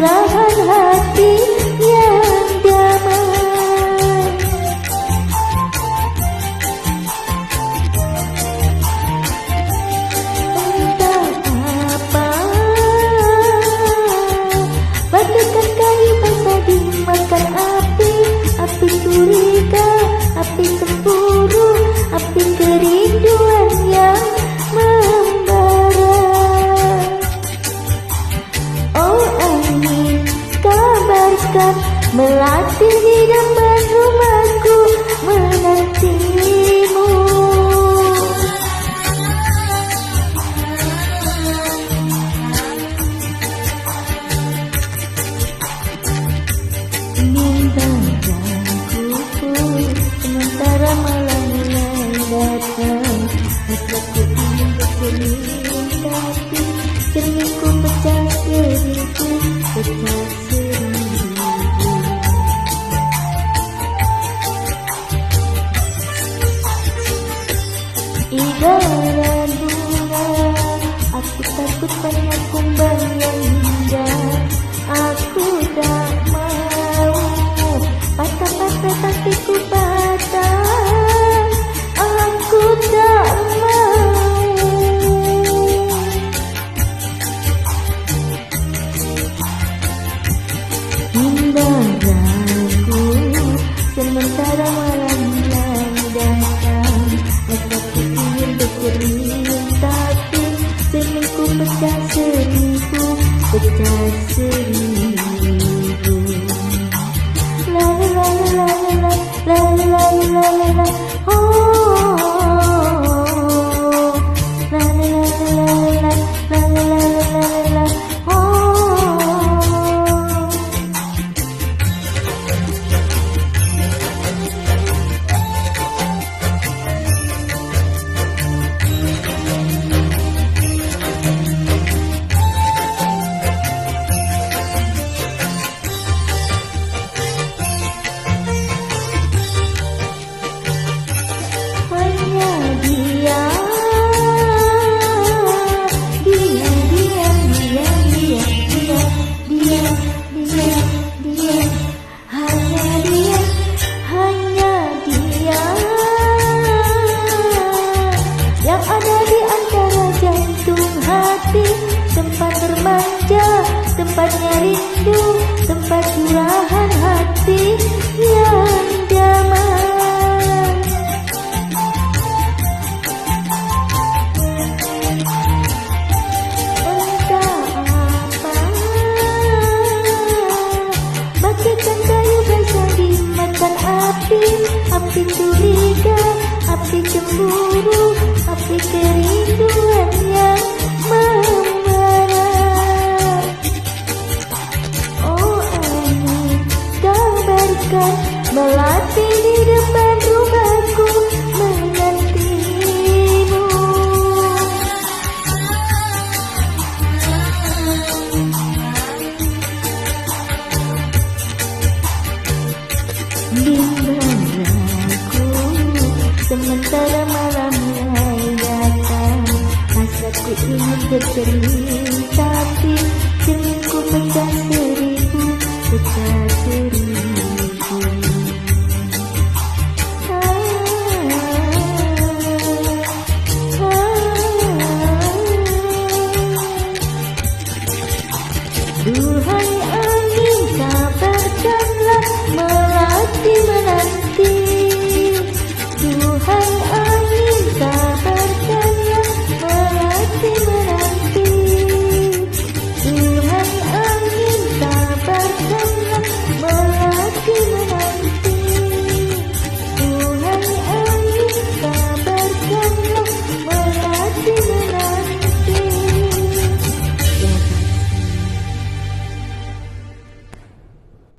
ra Melatih di depan rumahku Menantimu. Bintang dan Sementara malam mulai datang Tapi pecah Pecah Takut padaku yang indah Thank you. tempatnya rindu tempat curahan hati. city.